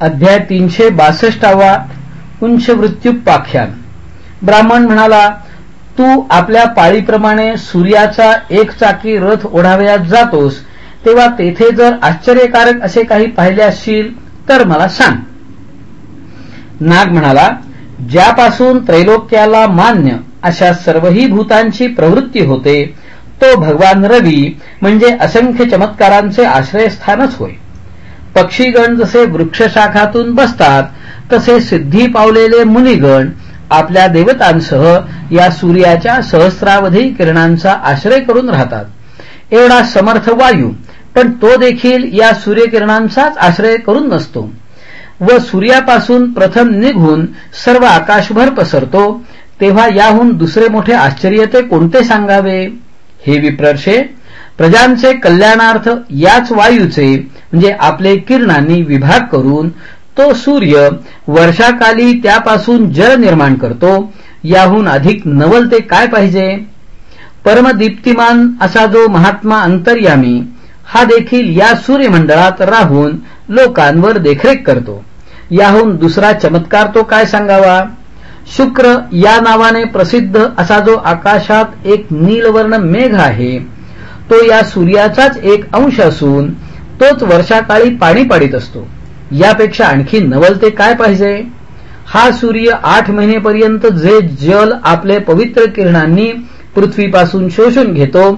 अध्याय तीनशे बासष्टावा उंचवृत्युपाख्यान ब्राह्मण म्हणाला तू आपल्या पाळीप्रमाणे सूर्याचा एक चाकी रथ ओढावयात जातोस तेव्हा तेथे जर आश्चर्यकारक असे काही पाहिले असशील तर मला सांग. नाग म्हणाला ज्यापासून त्रैलोक्याला मान्य अशा सर्वही भूतांची प्रवृत्ती होते तो भगवान रवी म्हणजे असंख्य चमत्कारांचे आश्रयस्थानच होय. पक्षीगण जसे वृक्षशाखातून बसतात तसे सिद्धी पावलेले मुनिगण आपल्या देवतांसह या सूर्याच्या सहस्रावधी किरणांचा आश्रय करून राहतात. एवढा समर्थ वायू पण तो देखील या सूर्यकिरणांचाच आश्रय करून नसतो. व सूर्यापासून प्रथम निघून सर्व आकाशभर पसरतो तेव्हा याहून दुसरे मोठे आश्चर्य ते कोणते सांगावे? हे विप्रर्षे प्रजांचे कल्याणार्थ याच वायूचे म्हणजे आपले किरणांनी विभाग करून तो सूर्य वर्षाकाली त्यापासून जल निर्माण करतो. याहून अधिक नवल ते काय पाहिजे? परमदीप्तिमान असा जो महात्मा अंतर्यामी हा देखील या सूर्यमंडळात राहून लोकांवर देखरेख करतो. याहून दुसरा चमत्कार तो काय सांगावा? शुक्र या नावाने प्रसिद्ध असा जो आकाशात एक नीलवर्ण मेघ आहे तो या सूर्याचाच एक अंश असून तोच वर्षाकाळी पाणी पाडित असतो. यापेक्षा आणखी नवलते काय पाहिजे? हा सूर्य आठ महिनेपर्यंत जे जल आपले पवित्र किरणांनी पृथ्वीपासून शोषून घेतो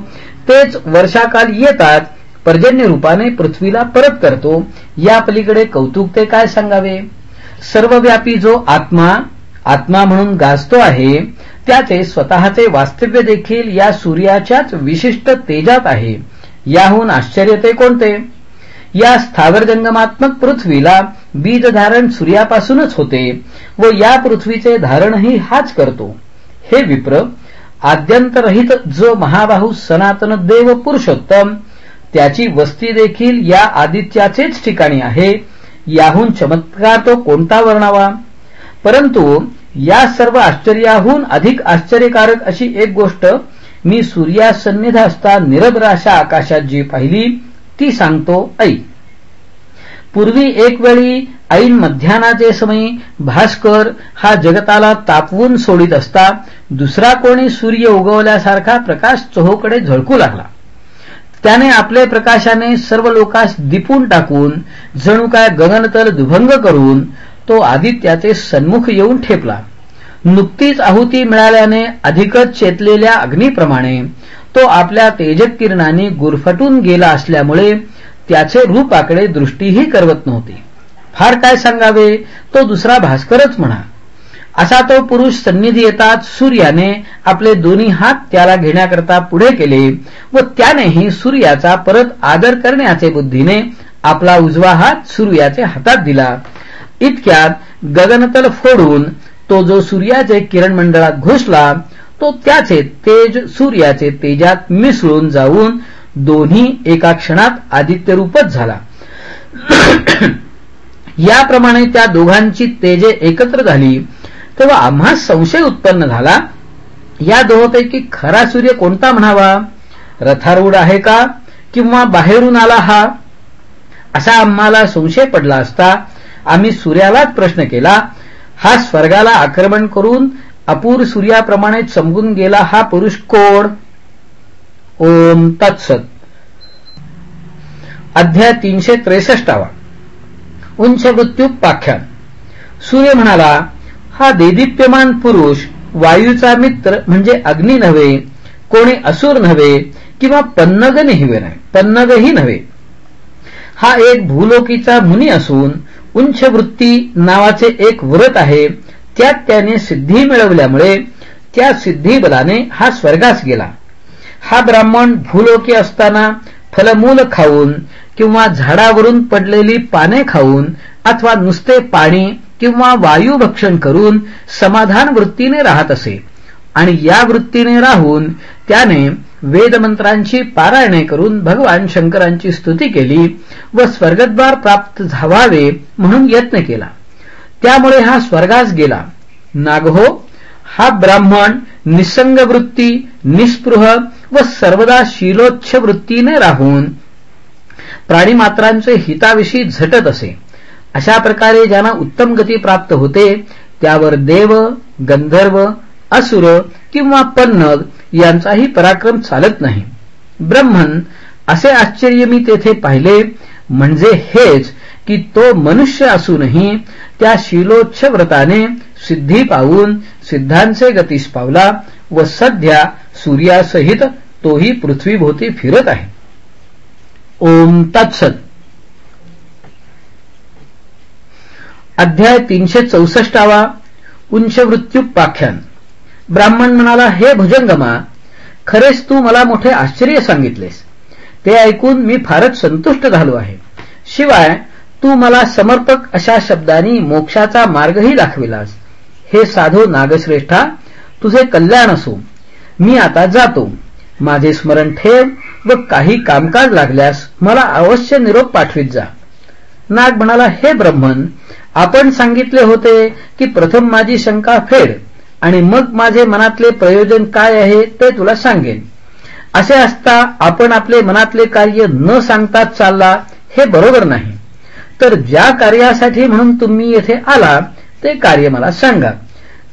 तेच वर्षाकाल येतात पर्जन्य रूपाने पृथ्वीला परत करतो. या पलीकडे कौतुक ते काय सांगावे? सर्वव्यापी जो आत्मा आत्मा म्हणून गाजतो आहे त्याचे स्वतःचे वास्तव्य देखील या सूर्याच्याच विशिष्ट तेजात आहे. याहून आश्चर्य ते कोणते? या स्थावरजंगमात्मक पृथ्वीला बीज धारण सूर्यापासूनच होते व या पृथ्वीचे धारणही हाच करतो. हे विप्र आद्यंतरहित जो महाबाहू सनातन देव पुरुषोत्तम त्याची वस्ती देखील या आदित्याचेच ठिकाणी आहे. याहून चमत्कार तो कोणता वर्णावा? परंतु या सर्व आश्चर्याहून अधिक आश्चर्यकारक अशी एक गोष्ट मी सूर्यासन्निध असता निरभ्राशा आकाशात जी पाहिली ती सांगतो ऐ. पूर्वी एक वेळी ऐन मध्यानाचे समयी भास्कर हा जगताला तापवून सोडित असता दुसरा कोणी सूर्य उगवल्यासारखा प्रकाश चहोकडे झळकू लागला. त्याने आपले प्रकाशाने सर्व लोकास दिपून टाकून जणू काय गगनतल दुभंग करून तो आदित्याचे सन्मुख येऊन ठेपला. नुकतीच आहुती मिळाल्याने अधिकच चेतलेल्या अग्निप्रमाणे तो आपल्या तेजकिरणाने गुरफटून गेला असल्यामुळे त्याचे रूपाकडे दृष्टीही करवत नव्हती. फार काय सांगावे तो दुसरा भास्करच म्हणा. असा तो पुरुष सन्निधी येतात सूर्याने आपले दोन्ही हात त्याला घेण्याकरता पुढे केले व त्यानेही सूर्याचा परत आदर करण्याचे बुद्धीने आपला उजवा हात सूर्याचे हातात दिला. इतक्यात गगनतल फोडून तो जो सूर्याचे किरण मंडळात घुसला तो त्याचे तेज सूर्याचे तेजात मिसळून जाऊन दोन्ही एका क्षणात आदित्यरूपच झाला. याप्रमाणे त्या दोघांची तेजे एकत्र झाली. तेव्हा आम्हा संशय उत्पन्न झाला या दोहोपैकी खरा सूर्य कोणता म्हणावा? रथारूढ आहे का? किंवा बाहेरून आला हा? असा आम्हाला संशय पडला असता आम्ही सूर्यालाच प्रश्न केला हा स्वर्गाला आक्रमण करून अपूर सूर्याप्रमाणे चमगून गेला हा पुरुष कोण? ओम तत्सत. अध्याय तीनशे त्रेसष्टावा. उंच पाख्यान. सूर्य म्हणाला हा देदीप्यमान पुरुष वायूचा मित्र म्हणजे अग्नी नव्हे कोणी असुर नव्हे किंवा पन्नग पन्नगही नाही पन्नगही नव्हे. हा एक भूलोकीचा मुनी असून उंच वृत्ती नावाचे एक व्रत आहे. त्यात त्याने सिद्धी मिळवल्यामुळे त्या सिद्धी बलाने हा स्वर्गास गेला. हा ब्राह्मण भूलोकी असताना फलमूल खाऊन किंवा झाडावरून पडलेली पाने खाऊन अथवा नुसते पाणी किंवा वायू भक्षण करून समाधान वृत्तीने राहत असे. आणि या वृत्तीने राहून त्याने वेदमंत्रांची पारायणे करून भगवान शंकरांची स्तुती केली व स्वर्गद्वार प्राप्त व्हावे म्हणून यत्न केला. त्यामुळे हा स्वर्गास गेला. नागहो हा ब्राह्मण निसंग वृत्ती निस्पृह व सर्वदा शीलोच्छ वृत्तीने राहून प्राणीमात्रांचे हिताविषयी झटत असे. अशा प्रकारे ज्यांना उत्तम गती प्राप्त होते त्यावर देव गंधर्व असुर किंवा पन्नग यांचाही पराक्रम चालत नाही. ब्रह्मन असे आश्चर्य मी तेथे पाहिले म्हणजे हेच की तो मनुष्य असूनही त्या शिलोच्छ व्रताने सिद्धी पाहून सिद्धांचे गतीस पावला व सध्या सूर्यासहित तोही पृथ्वीभोवती फिरत आहे. ओम तत्सत. अध्याय तीनशे चौसष्टावा उंचवृत्युपाख्यान. ब्राह्मण म्हणाला हे भुजंगमा खरेच तू मला मोठे आश्चर्य सांगितलेस. ते ऐकून मी फारच संतुष्ट झालो आहे. शिवाय तू मला समर्पक अशा शब्दांनी मोक्षाचा मार्गही दाखविलास. हे साधू नागश्रेष्ठा तुझे कल्याण असो. मी आता जातो. माझे स्मरण ठेव व काही कामकाज लागल्यास मला अवश्य निरोप पाठवित जा. नाग म्हणाला हे ब्रह्मन आपण सांगितले होते की प्रथम माझी शंका फेड. आणि मग माझे मनातले प्रयोजन काय आहे ते तुला सांगेन. असे असता आपण आपले मनातले कार्य न सांगताच चालला हे बरोबर नाही. तर ज्या कार्यासाठी म्हणून तुम्ही येथे आला ते कार्य मला सांगा.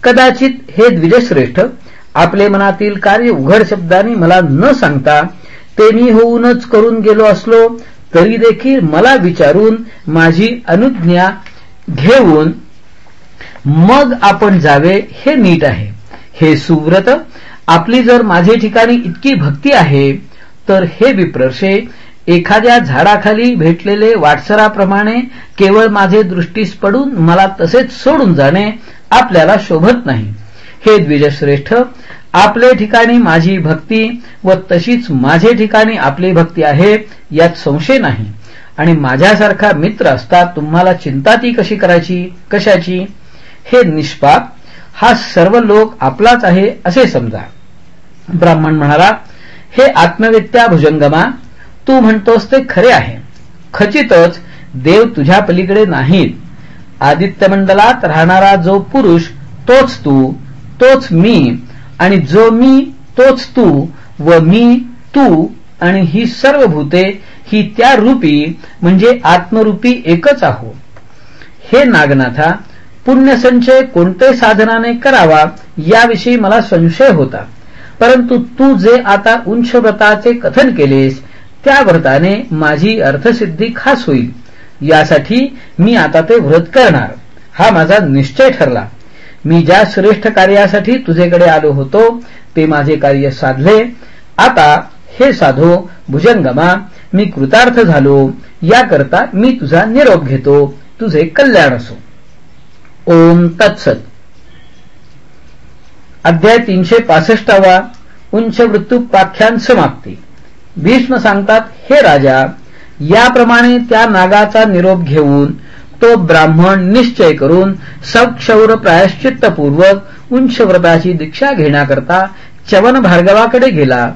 कदाचित हे द्विजश्रेष्ठ आपले मनातील कार्य उघड शब्दांनी मला न सांगता ते मी होऊनच करून गेलो असलो तरी देखील मला विचारून माझी अनुज्ञा घेऊन मग आपण जावे हे नीट आहे. हे सुव्रत आपली जर माझे ठिकाणी इतकी भक्ती आहे तर हे विप्रशे एखाद्या झाडाखाली भेटलेले वाटसराप्रमाणे केवळ माझे दृष्टीस पडून मला तसेच सोडून जाणे आपल्याला शोभत नाही. हे द्विजश्रेष्ठ आपले ठिकाणी माझी भक्ती व तशीच माझे ठिकाणी आपली भक्ती आहे यात संशय नाही. आणि माझ्यासारखा मित्र असता तुम्हाला चिंता ती कशी करायची? कशाची? हे निष्पाप हा सर्व लोक आपलाच आहे असे समजा. ब्राह्मण म्हणाला हे आत्मविद्या भुजंगमा तू म्हणतोस ते खरे आहे. खचितच देव तुझ्या पलीकडे नाहीत. आदित्यमंडलात राहणारा जो पुरुष तोच तू तोच मी आणि जो मी तोच तू व मी तू आणि ही सर्व भूते ही त्या रूपी म्हणजे आत्मरूपी एकच आहो. हे नागनाथा पुण्यसंचय कोणते साधनाने करावा याविषयी मला संशय होता. परंतु तू जे आता उंच व्रताचे कथन केलेस त्या व्रताने माझी अर्थसिद्धी खास होईल. यासाठी मी आता ते व्रत करणार. हा माझा निश्चय ठरला. मी ज्या श्रेष्ठ कार्यासाठी तुझेकडे आलो होतो ते माझे कार्य साधले. आता हे साधो भुजंगमा मी कृतार्थ झालो. याकरता मी तुझा निरोप घेतो. तुझे कल्याण असो. ओम तत्सत. अध्याय तीनशे पासष्टावा उंच वृत्तुपाख्यान समाप्ती. भीष्म सांगतात हे राजा याप्रमाणे त्या नागाचा निरोप घेऊन तो ब्राह्मण निश्चय करून सक्षौर प्रायश्चित्तपूर्वक उंच व्रताची दीक्षा घेण्याकरता चवन भार्गवाकडे गेला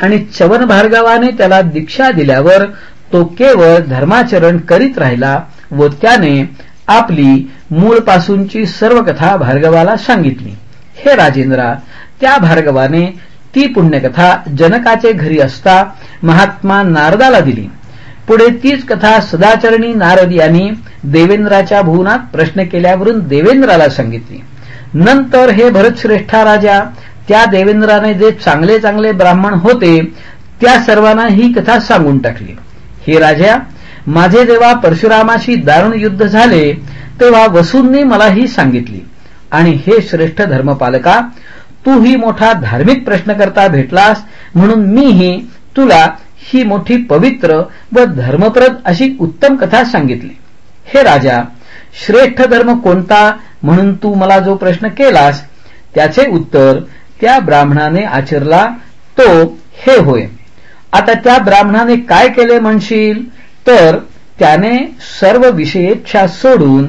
आणि चवन भार्गवाने त्याला दीक्षा दिल्यावर तो केवळ धर्माचरण करीत राहिला व त्याने आपली मूळपासूनची सर्व कथा भार्गवाला सांगितली. हे राजेंद्रा त्या भार्गवाने ती पुण्यकथा जनकाचे घरी असता महात्मा नारदाला दिली. पुढे तीच कथा सदाचरणी नारद यांनी देवेंद्राच्या भुवनात प्रश्न केल्यावरून देवेंद्राला सांगितली. नंतर हे भरतश्रेष्ठा राजा त्या देवेंद्राने जे चांगले चांगले ब्राह्मण होते त्या सर्वांना ही कथा सांगून टाकली. हे राजा माझे जेव्हा परशुरामाशी दारुण युद्ध झाले तेव्हा वसूंनी मला ही सांगितली. आणि हे श्रेष्ठ धर्मपालका तू ही मोठा धार्मिक प्रश्न करता भेटलास म्हणून मीही तुला ही मोठी पवित्र व धर्मप्रद अशी उत्तम कथा सांगितली. हे राजा श्रेष्ठ धर्म कोणता म्हणून तू मला जो प्रश्न केलास त्याचे उत्तर त्या ब्राह्मणाने आचरला तो हे होय. आता त्या ब्राह्मणाने काय केले म्हणशील? तर त्याने सर्व विषयेच्छा सोडून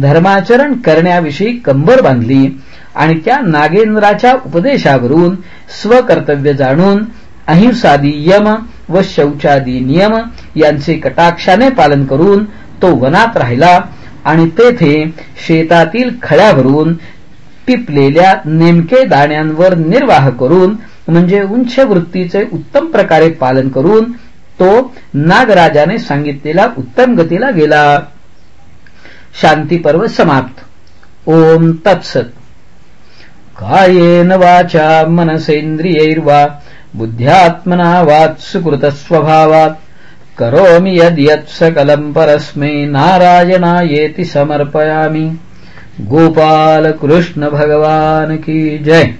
धर्माचरण करण्याविषयी कंबर बांधली आणि त्या नागेंद्राच्या उपदेशावरून स्वकर्तव्य जाणून अहिंसादी यम व शौचादी नियम यांचे कटाक्षाने पालन करून तो वनात राहिला आणि तेथे शेतातील खळ्यावरून पिपलेल्या नेमके दाण्यांवर निर्वाह करून म्हणजे उंच वृत्तीचे उत्तम प्रकारे पालन करून तो नागराजाने सांगितलेला उत्तम गतीला गेला. शांती पर्व समाप्त. ओम तत्सत. कायेन वाचा मनसेन्द्रियैर्वा बुद्ध्यात्मना वात्सुकृतस्वभावात् करोमि यद्यत् सकलम् परस्मै नारायणायेति समर्पयामि। गोपाल कृष्ण भगवान की जय।